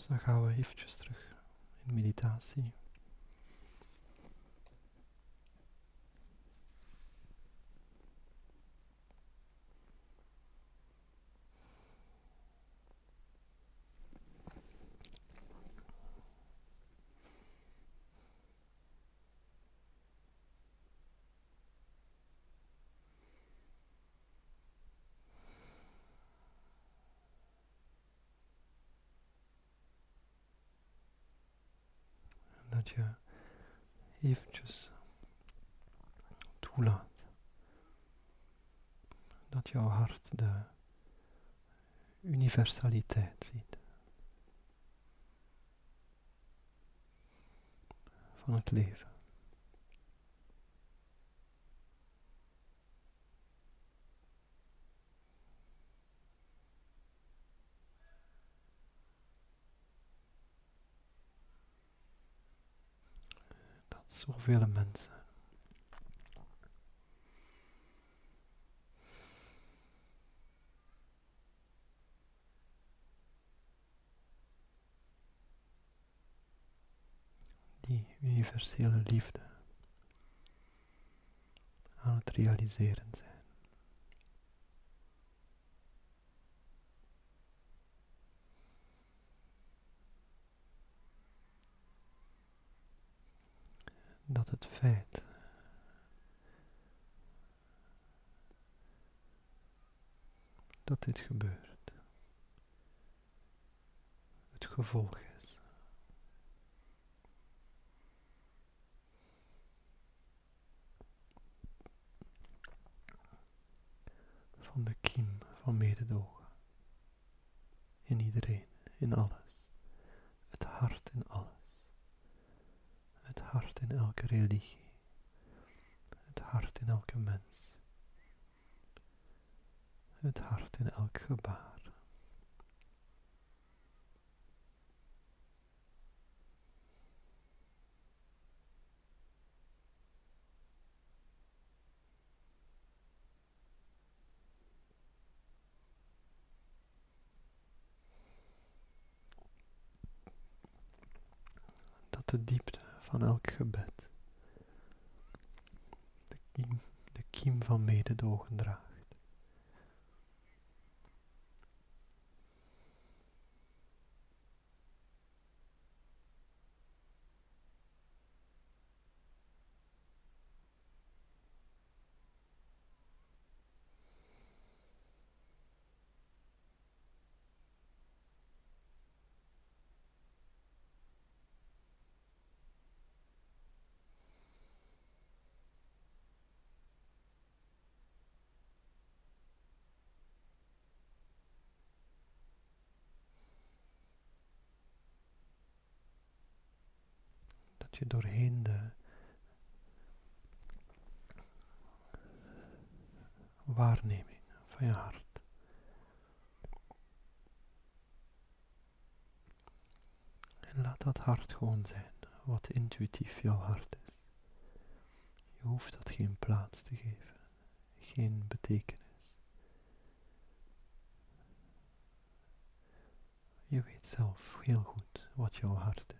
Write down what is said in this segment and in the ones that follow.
Dus dan gaan we eventjes terug in meditatie. dat je eventjes toelaat dat jouw hart de universaliteit ziet van het leven. Zoveel mensen. Die universele liefde aan het realiseren zijn. dat het feit dat dit gebeurt het gevolg is van de kiem van mededogen. In iedereen, in alles, het hart in alles. Hart in elke religie, het hart in elke mens, het hart in elk gebaar. De diepte van elk gebed. De kiem, de kiem van mededogen draagt. Doorheen de waarneming van je hart. En laat dat hart gewoon zijn, wat intuïtief jouw hart is. Je hoeft dat geen plaats te geven, geen betekenis. Je weet zelf heel goed wat jouw hart is.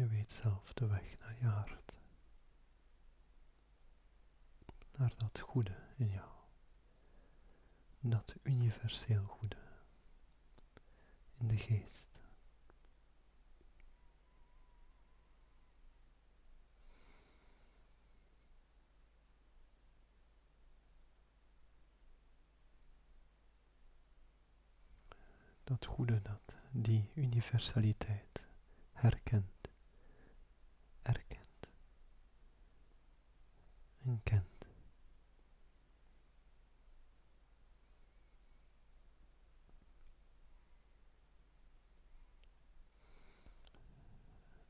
Je weet zelf de weg naar je hart. Naar dat goede in jou. Dat universeel goede in de geest. Dat goede dat die universaliteit herkent.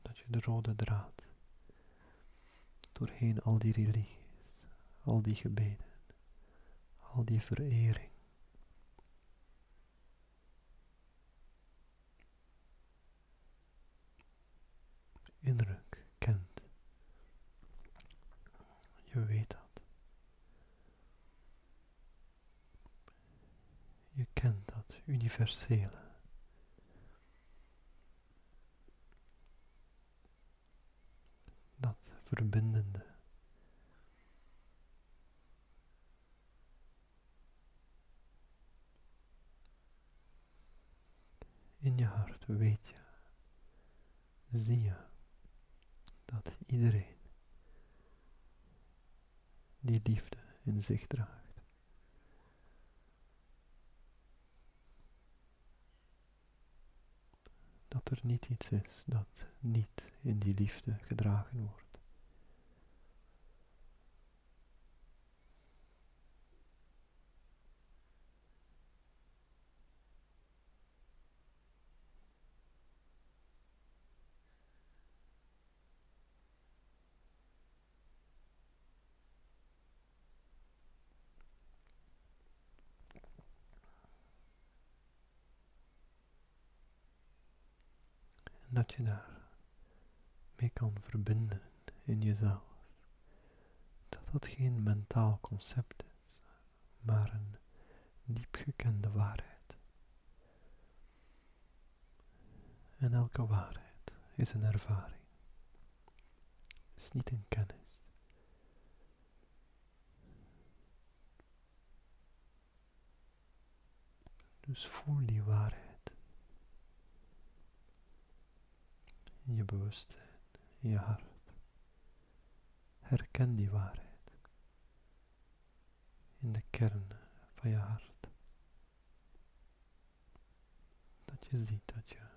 Dat je de rode draad doorheen al die religies, al die gebeden, al die verering. Je weet dat. Je kent dat universele. Dat verbindende. In je hart weet je, zie je dat iedereen die liefde in zich draagt. Dat er niet iets is dat niet in die liefde gedragen wordt. Dat je daar mee kan verbinden in jezelf. Dat dat geen mentaal concept is, maar een diep gekende waarheid. En elke waarheid is een ervaring, is niet een kennis. Dus voel die waarheid. in je bewustzijn, in je hart. Herken die waarheid in de kern van je hart. Dat je ziet dat je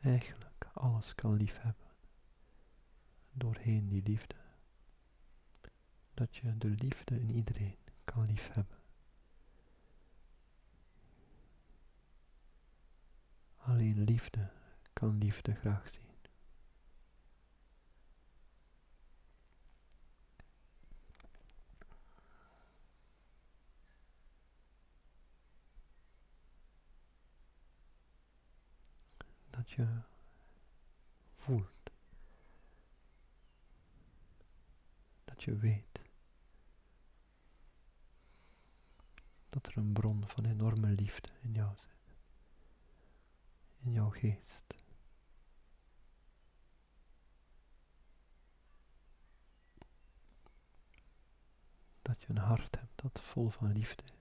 eigenlijk alles kan liefhebben doorheen die liefde. Dat je de liefde in iedereen kan liefhebben. Alleen liefde kan liefde graag zien. Dat je voelt. Dat je weet. Dat er een bron van enorme liefde in jou zit. In jouw geest. Dat je een hart hebt dat vol van liefde is,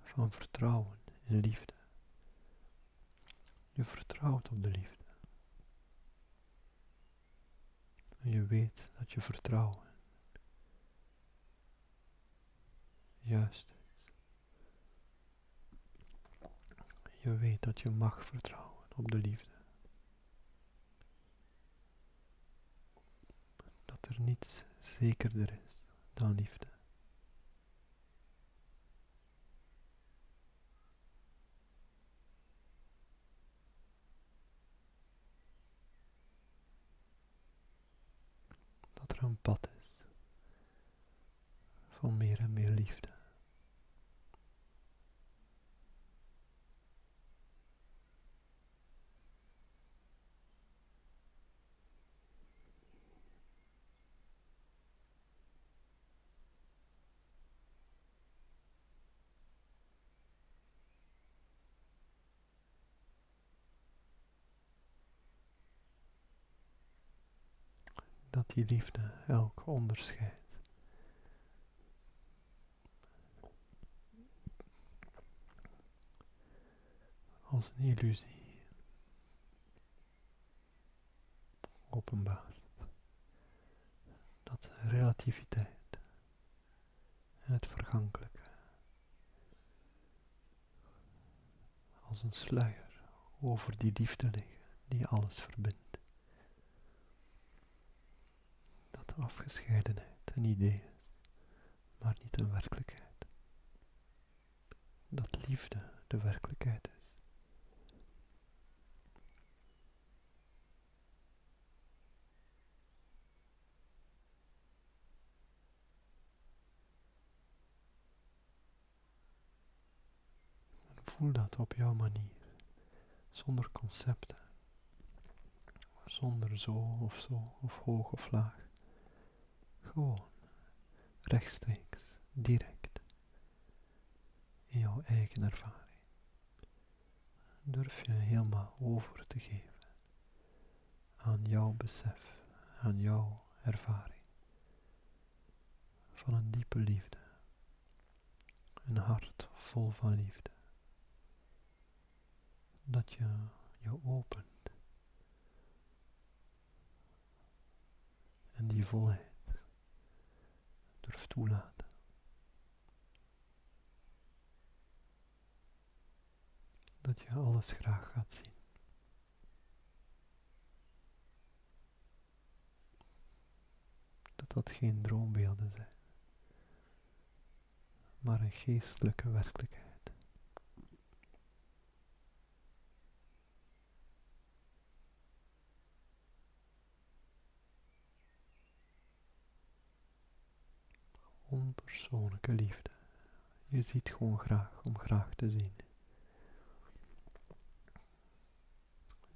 van vertrouwen in liefde. Je vertrouwt op de liefde. En je weet dat je vertrouwen juist is. Je weet dat je mag vertrouwen op de liefde. Dat er niets zekerder is dan liefde. Dat er een pad is van meer en meer liefde. Dat die liefde elk onderscheidt. Als een illusie openbaart dat relativiteit en het vergankelijke als een sluier over die liefde liggen die alles verbindt. Afgescheidenheid een idee maar niet een werkelijkheid. Dat liefde de werkelijkheid is. voel dat op jouw manier, zonder concepten, zonder zo of zo, of hoog of laag. Gewoon rechtstreeks, direct in jouw eigen ervaring. durf je helemaal over te geven aan jouw besef, aan jouw ervaring van een diepe liefde, een hart vol van liefde, dat je je opent en die volheid toelaten. Dat je alles graag gaat zien. Dat dat geen droombeelden zijn, maar een geestelijke werkelijkheid. Onpersoonlijke liefde. Je ziet gewoon graag om graag te zien.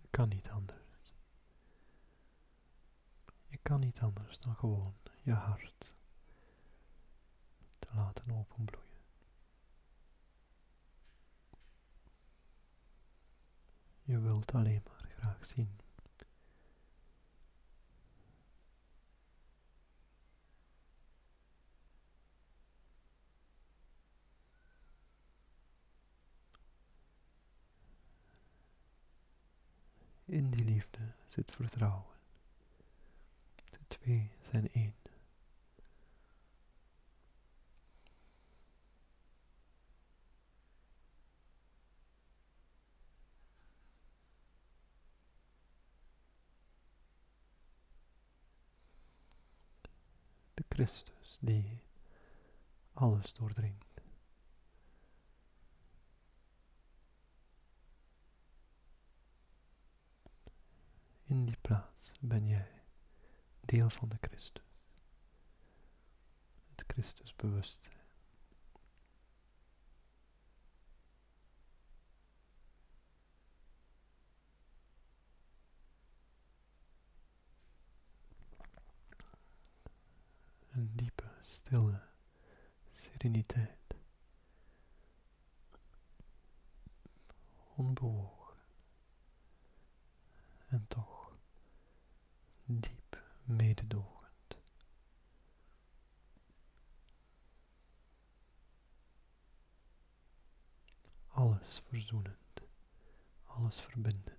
Je kan niet anders. Je kan niet anders dan gewoon je hart te laten openbloeien. Je wilt alleen maar graag zien. In die liefde zit vertrouwen. De twee zijn één. De Christus die alles doordringt. In die plaats ben jij deel van de Christus. Het Christusbewustzijn. Een diepe, stille sereniteit. Onbewogen. En toch diep mededogend. Alles verzoenend, alles verbindend.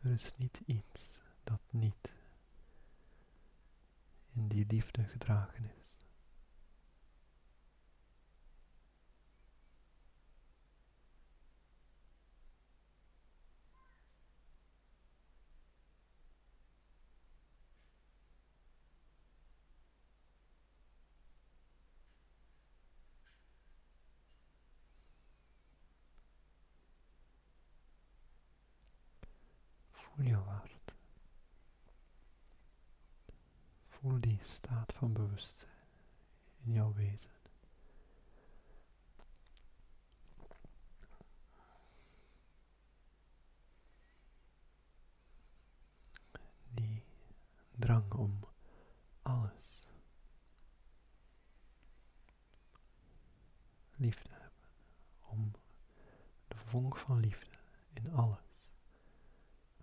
Er is niet iets dat niet in die liefde gedragen is. Voel je hart. Voel die staat van bewustzijn in jouw wezen. Die drang om alles lief te hebben, om de vonk van liefde in alles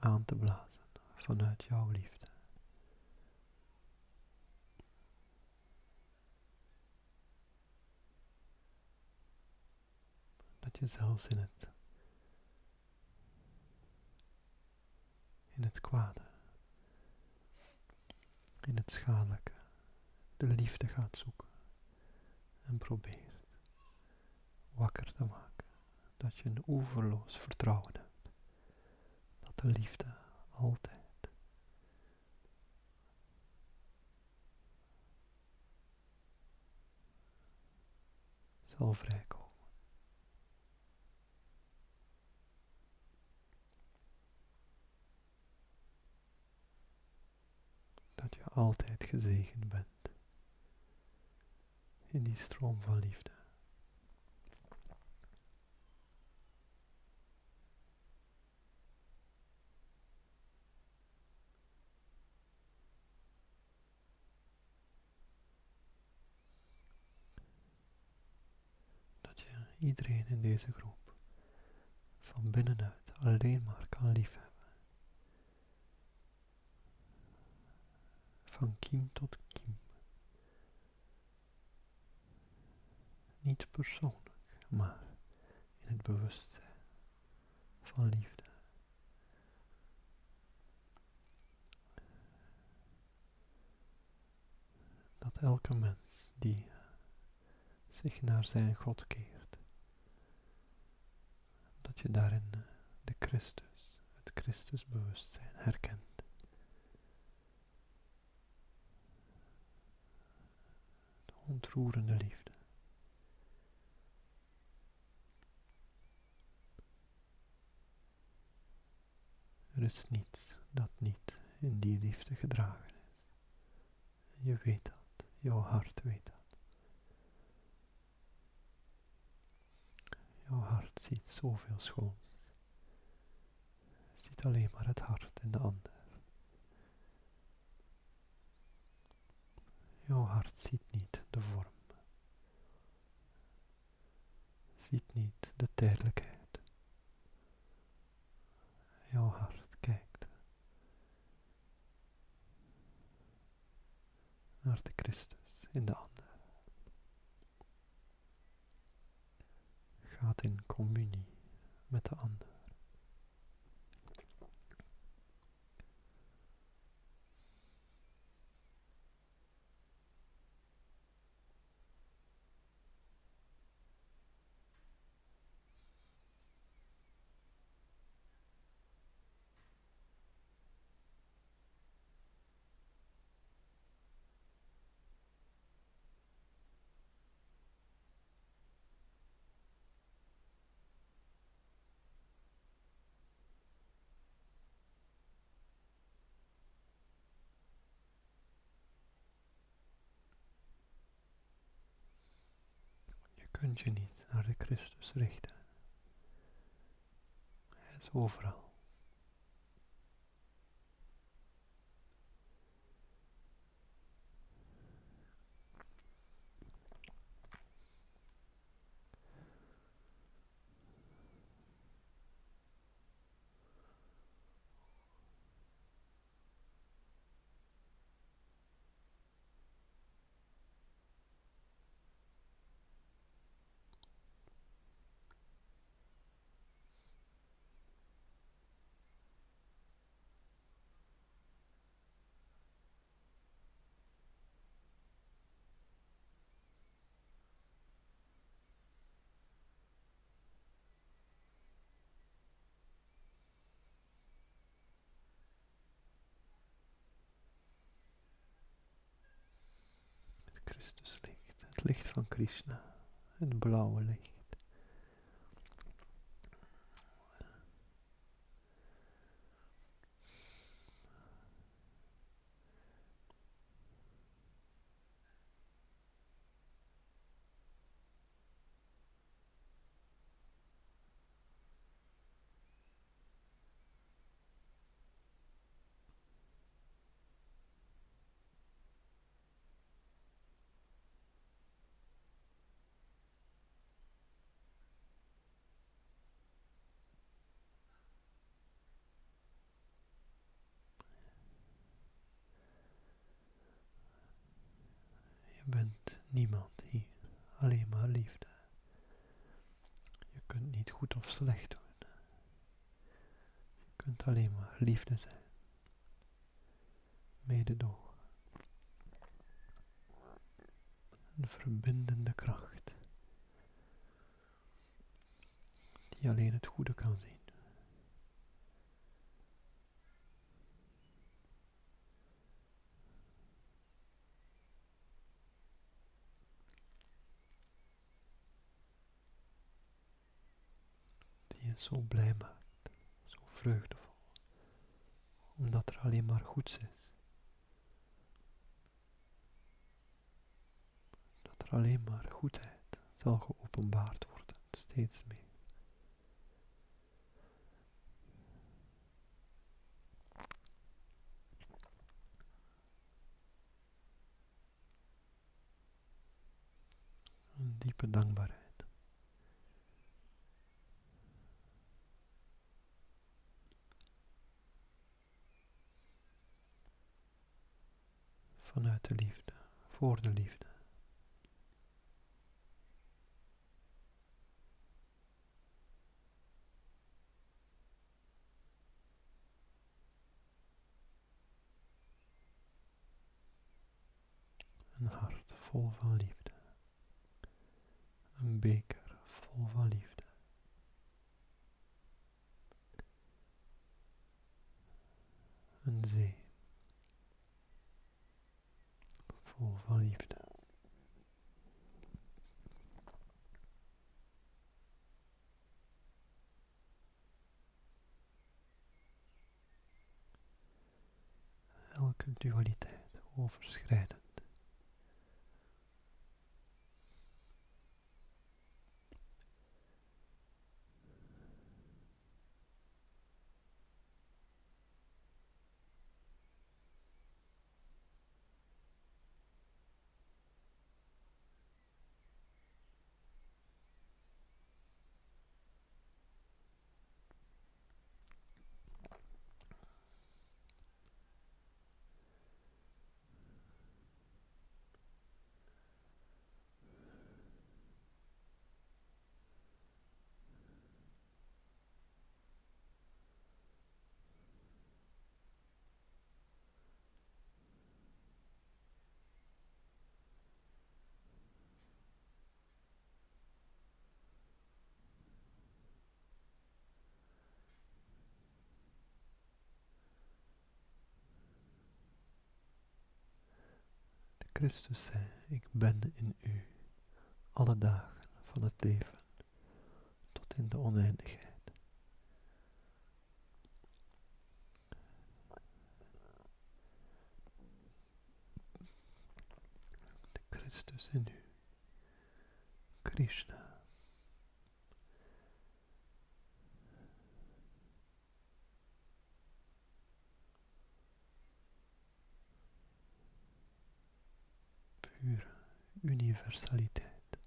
aan te blazen vanuit jouw liefde. Dat je zelfs in het in het kwade, in het schadelijke, de liefde gaat zoeken en probeert wakker te maken, dat je een oeverloos vertrouwen hebt de liefde altijd. Zal vrijkomen. Dat je altijd gezegend bent in die stroom van liefde. Iedereen in deze groep van binnenuit alleen maar kan liefhebben. Van kiem tot kiem. Niet persoonlijk, maar in het bewustzijn van liefde. Dat elke mens die zich naar zijn God keert, dat je daarin de Christus, het Christusbewustzijn herkent. De ontroerende liefde. Er is niets dat niet in die liefde gedragen is. Je weet dat, jouw hart weet dat. Jouw hart ziet zoveel schoons. Ziet alleen maar het hart in de ander. Jouw hart ziet niet de vorm. Ziet niet de tijdelijkheid. Jouw hart naar de Christus in de ander. Gaat in communie met de ander. Kunt niet naar de Christus richten. Hij is overal. Het licht van Krishna, het blauwe licht. bent niemand hier, alleen maar liefde. Je kunt niet goed of slecht doen. Je kunt alleen maar liefde zijn. Mededogen. Een verbindende kracht. Die alleen het goede kan zien. Zo blij maakt, zo vreugdevol, omdat er alleen maar goeds is. Dat er alleen maar goedheid zal geopenbaard worden, steeds meer. Een diepe dankbaarheid. Vanuit de liefde, voor de liefde. Een hart vol van liefde. Een beker vol van liefde. Een zee vol van liefde. Elke dualiteit overschrijden. Christus zei, ik ben in u alle dagen van het leven tot in de oneindigheid. De Christus in u, Krishna. Pure universaliteit.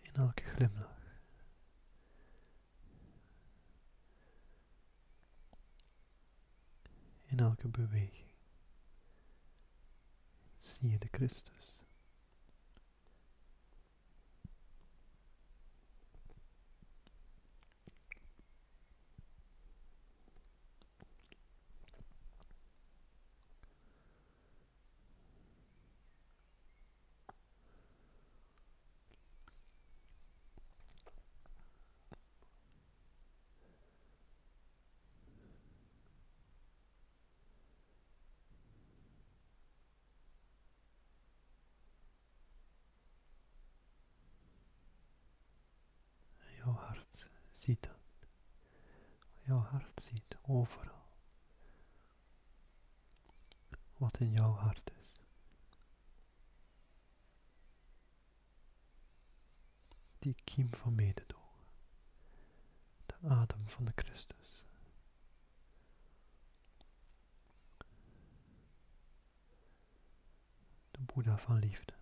In elke glimlach. In elke beweging zie je de Christus. jouw hart ziet dat. Jouw hart ziet overal wat in jouw hart is. Die kiem van mededogen, de adem van de Christus. De Boeddha van liefde.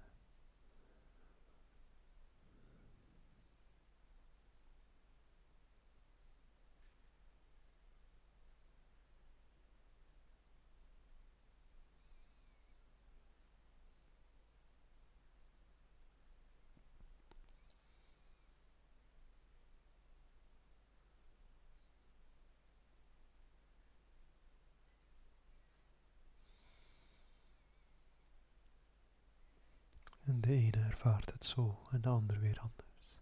En de ene ervaart het zo en de ander weer anders.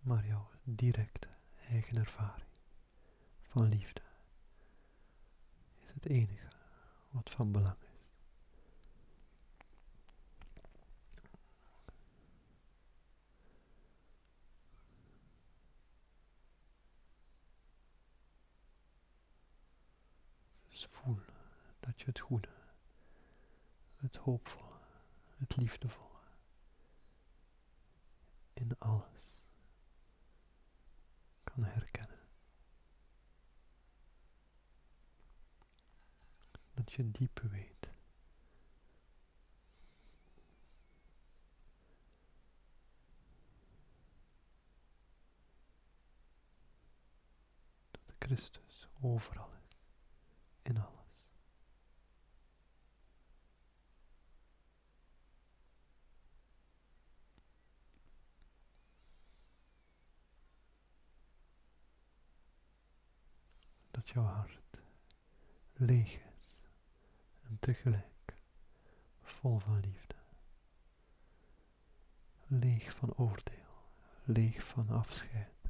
Maar jouw directe eigen ervaring van liefde is het enige wat van belang is. Dus voel dat je het goede, het hoopvolle, het liefdevolle. In alles kan herkennen. Dat je diep weet. dat Christus overal is, in alles. Dat jouw hart leeg is en tegelijk vol van liefde. Leeg van oordeel, leeg van afscheid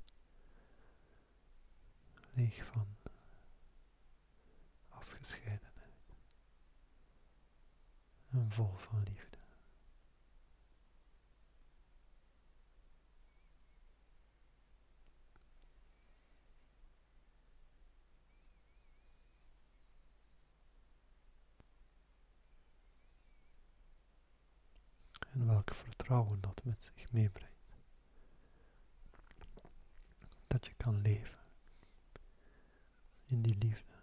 leeg van afgescheidenheid en vol van liefde. En welk vertrouwen dat met zich meebrengt. Dat je kan leven in die liefde.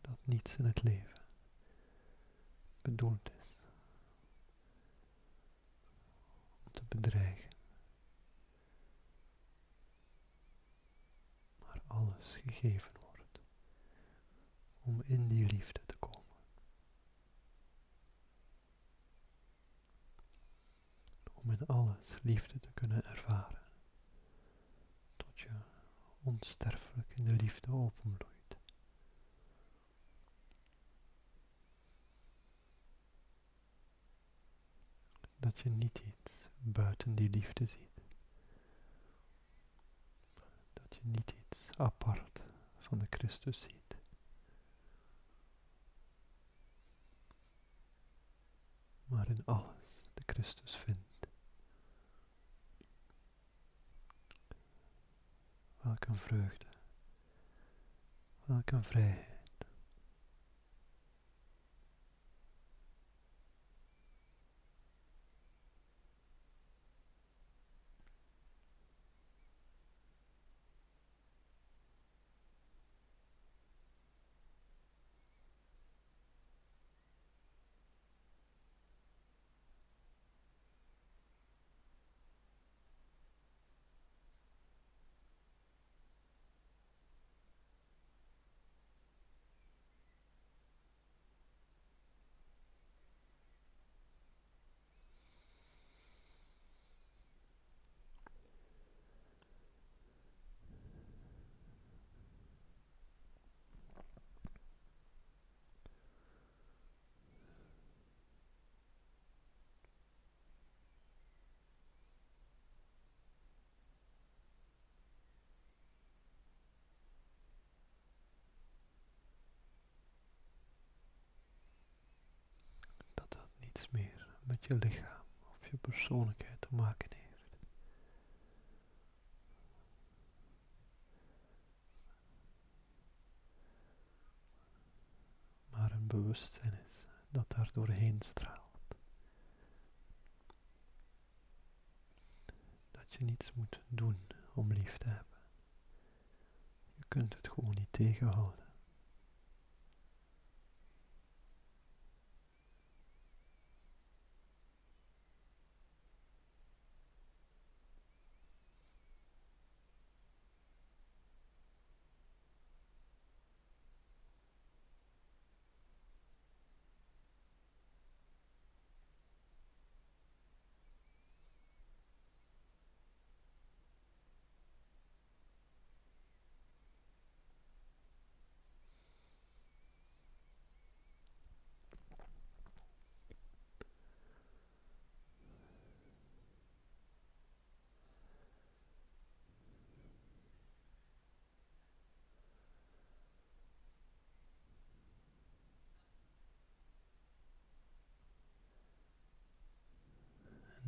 Dat niets in het leven bedoeld is om te bedreigen, maar alles gegeven om in die liefde te komen. om in alles liefde te kunnen ervaren, tot je onsterfelijk in de liefde openbloeit. Dat je niet iets buiten die liefde ziet. Dat je niet iets apart van de Christus ziet. Maar in alles de Christus vindt. Welk vreugde. Welk een vrijheid. meer met je lichaam of je persoonlijkheid te maken heeft. Maar een bewustzijn is dat daar doorheen straalt. Dat je niets moet doen om lief te hebben. Je kunt het gewoon niet tegenhouden.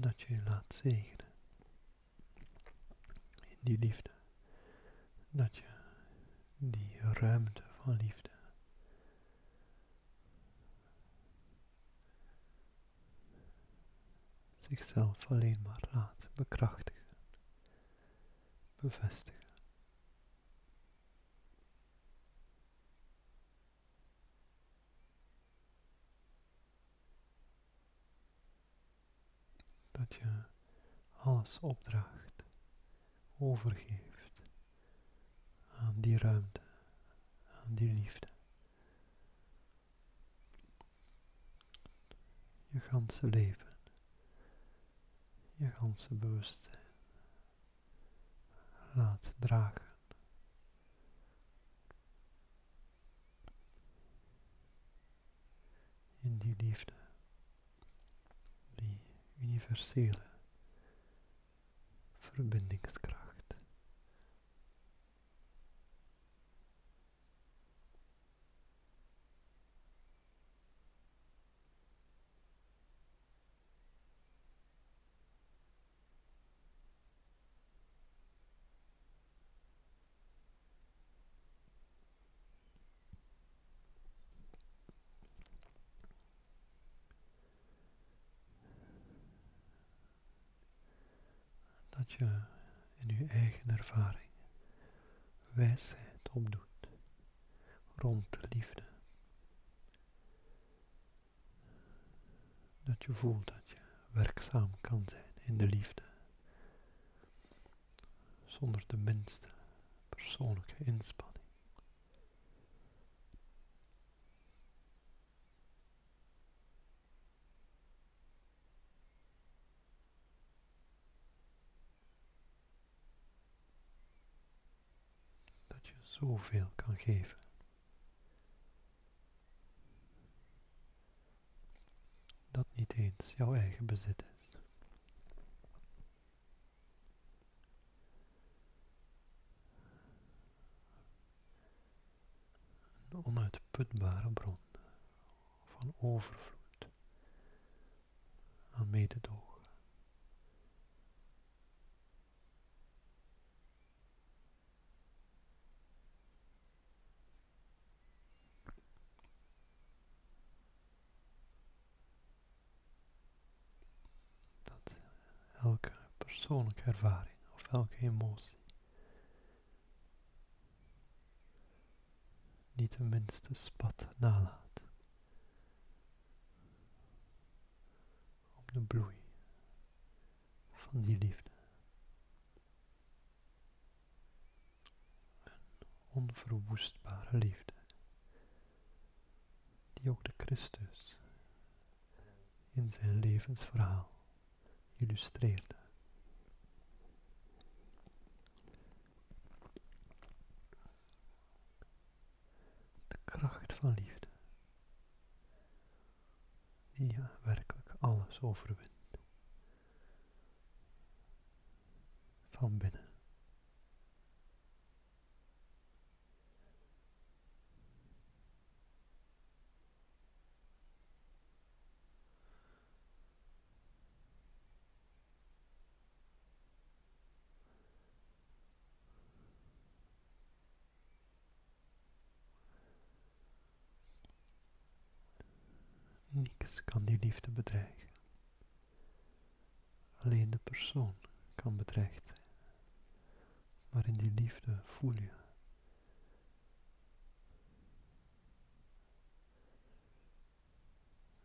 dat je laat zegenen. In die liefde. Dat je die ruimte van liefde zichzelf alleen maar laat bekrachtigen, bevestigen. Alles opdraagt, overgeeft aan die ruimte, aan die liefde. Je ganse leven, je ganse bewustzijn laat dragen. In die liefde, universele verbindingskracht. dat je in je eigen ervaring wijsheid opdoet rond de liefde. Dat je voelt dat je werkzaam kan zijn in de liefde zonder de minste persoonlijke inspanning. Zoveel kan geven. Dat niet eens jouw eigen bezit is. Een onuitputbare bron van overvloed aan mededogen. Elke persoonlijke ervaring of elke emotie. Niet de minste spat nalaat op de bloei van die liefde. Een onverwoestbare liefde, die ook de Christus in zijn levensverhaal illustreerde. De kracht van liefde, die werkelijk alles overwint. Van binnen. Kan die liefde bedreigen. Alleen de persoon kan bedreigd zijn. Maar in die liefde voel je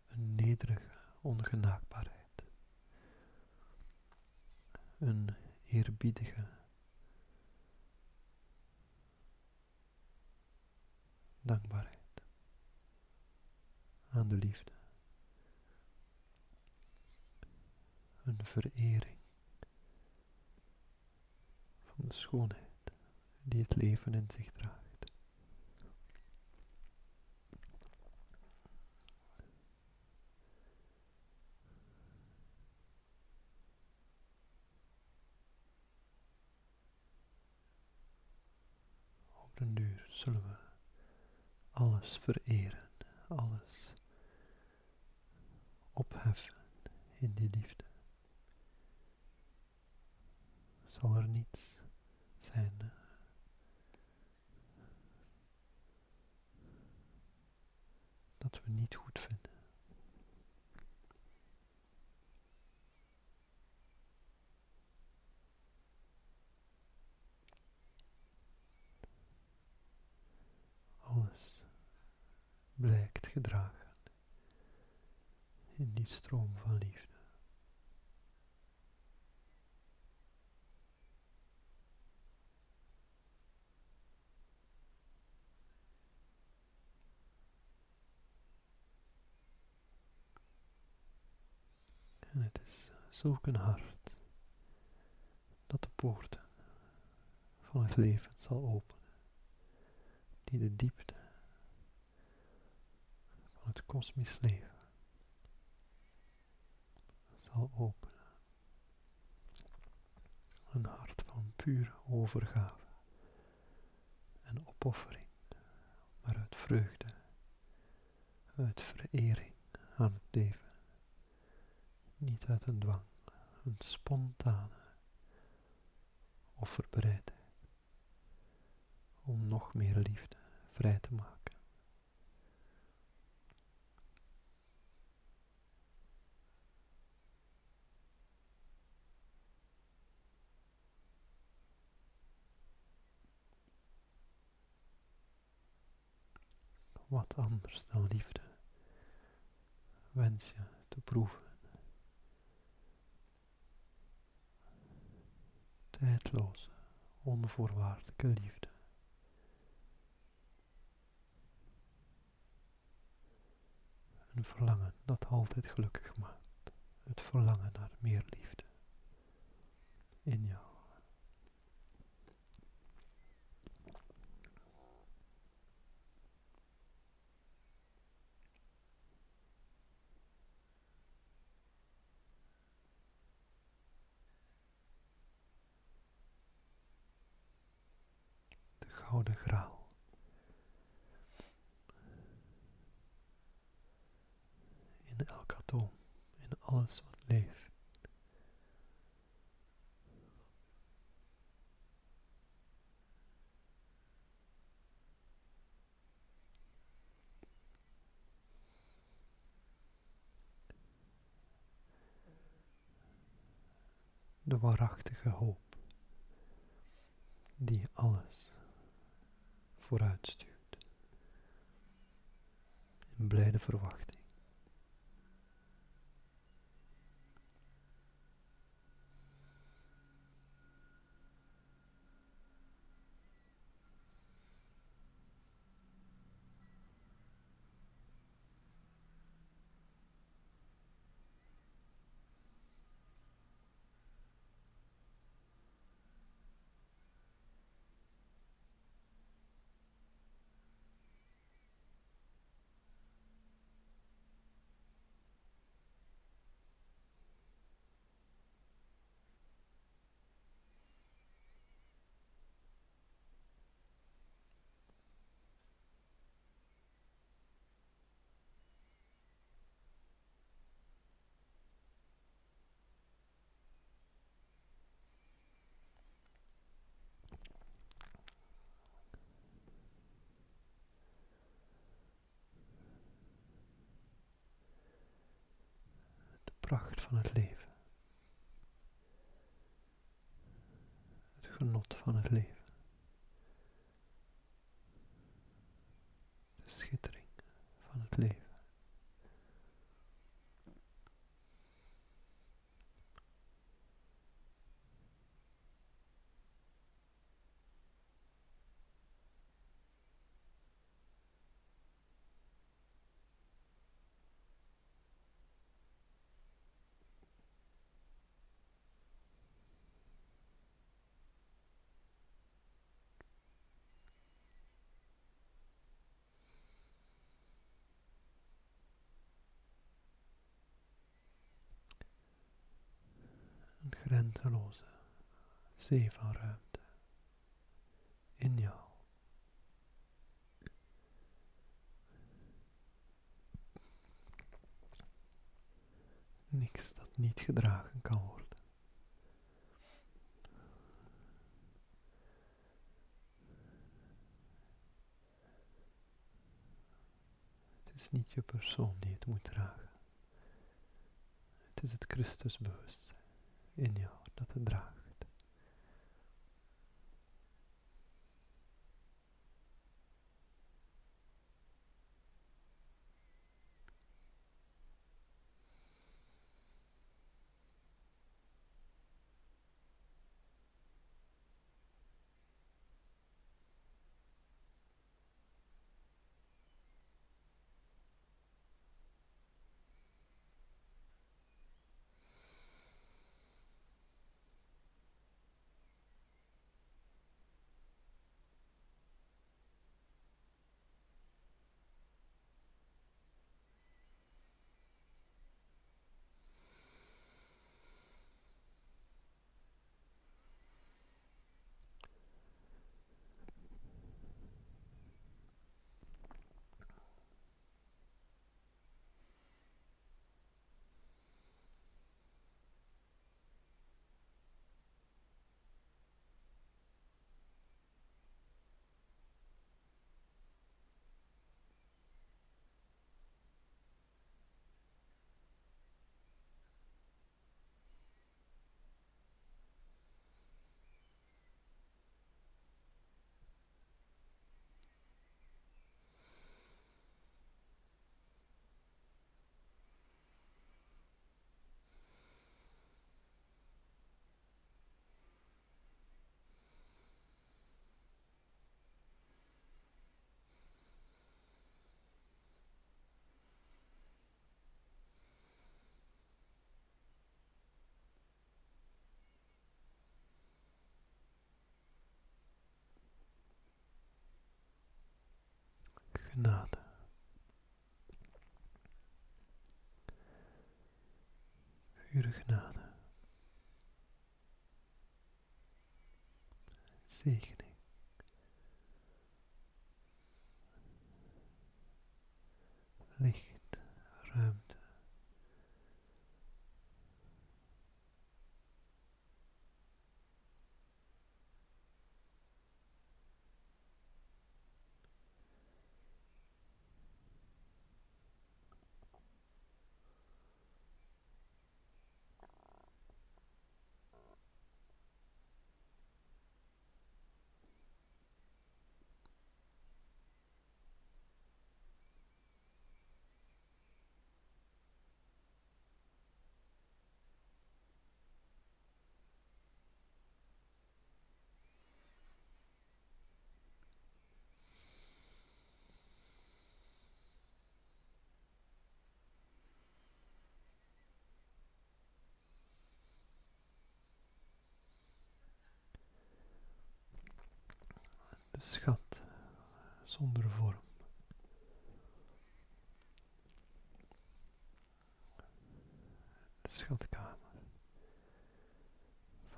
een nederige ongenaakbaarheid. Een eerbiedige dankbaarheid aan de liefde. Een verering van de schoonheid die het leven in zich draagt. Op den duur zullen we alles vereren, alles opheffen in die liefde. Zal er niets zijn dat we niet goed vinden. Alles blijkt gedragen in die stroom van liefde. Het is zulk hart dat de poorten van het leven zal openen, die de diepte van het kosmisch leven zal openen. Een hart van pure overgave en opoffering, maar uit vreugde, uit verering aan het leven, niet uit een dwang, een spontane offerbereidheid om nog meer liefde vrij te maken. Wat anders dan liefde wens je te proeven. Tijdloze, onvoorwaardelijke liefde. Een verlangen dat altijd gelukkig maakt. Het verlangen naar meer liefde in jou. gouden graal. In elk atoom, in alles wat leeft. De waarachtige hoop die alles vooruitstuurt. In blijde verwachting. Pracht van het leven. Het genot van het leven. De schittering van het leven. een grenzeloze zee van in jou. Niks dat niet gedragen kan worden. Het is niet je persoon die het moet dragen. Het is het Christusbewustzijn in jou dat het draagt. Genade. Pure genade. Zegening. Licht, ruimte. De schat zonder vorm. De schatkamer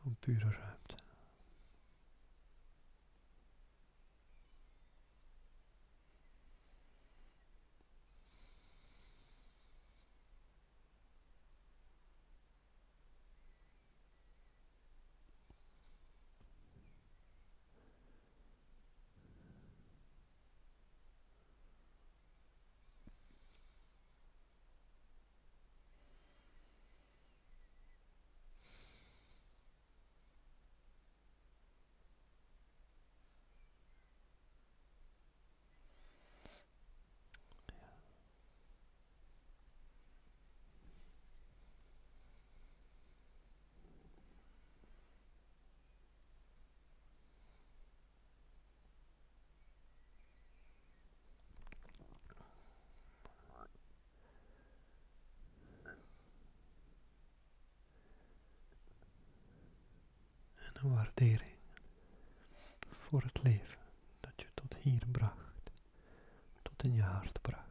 van pure ruimte. En een waardering voor het leven dat je tot hier bracht, tot in je hart bracht.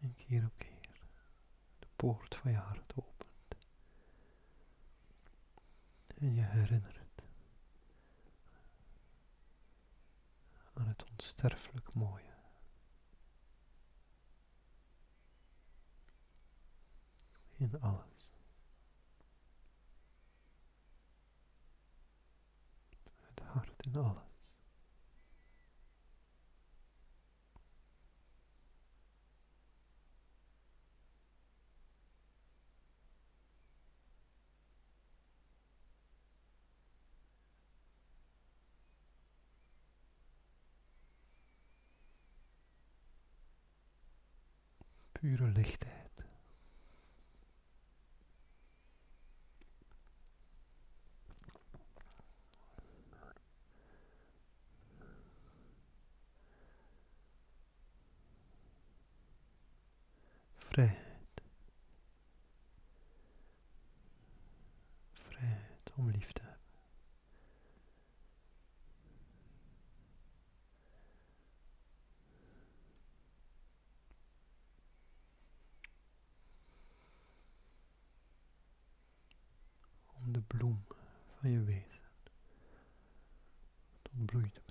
En keer op keer de poort van je hart opent. En je herinnert aan het onsterfelijk mooie. In alles. Het hart in alles. Pure lichtheid. Vrijheid. Vrijheid om lief te hebben. Om de bloem van je wezen tot bloei te.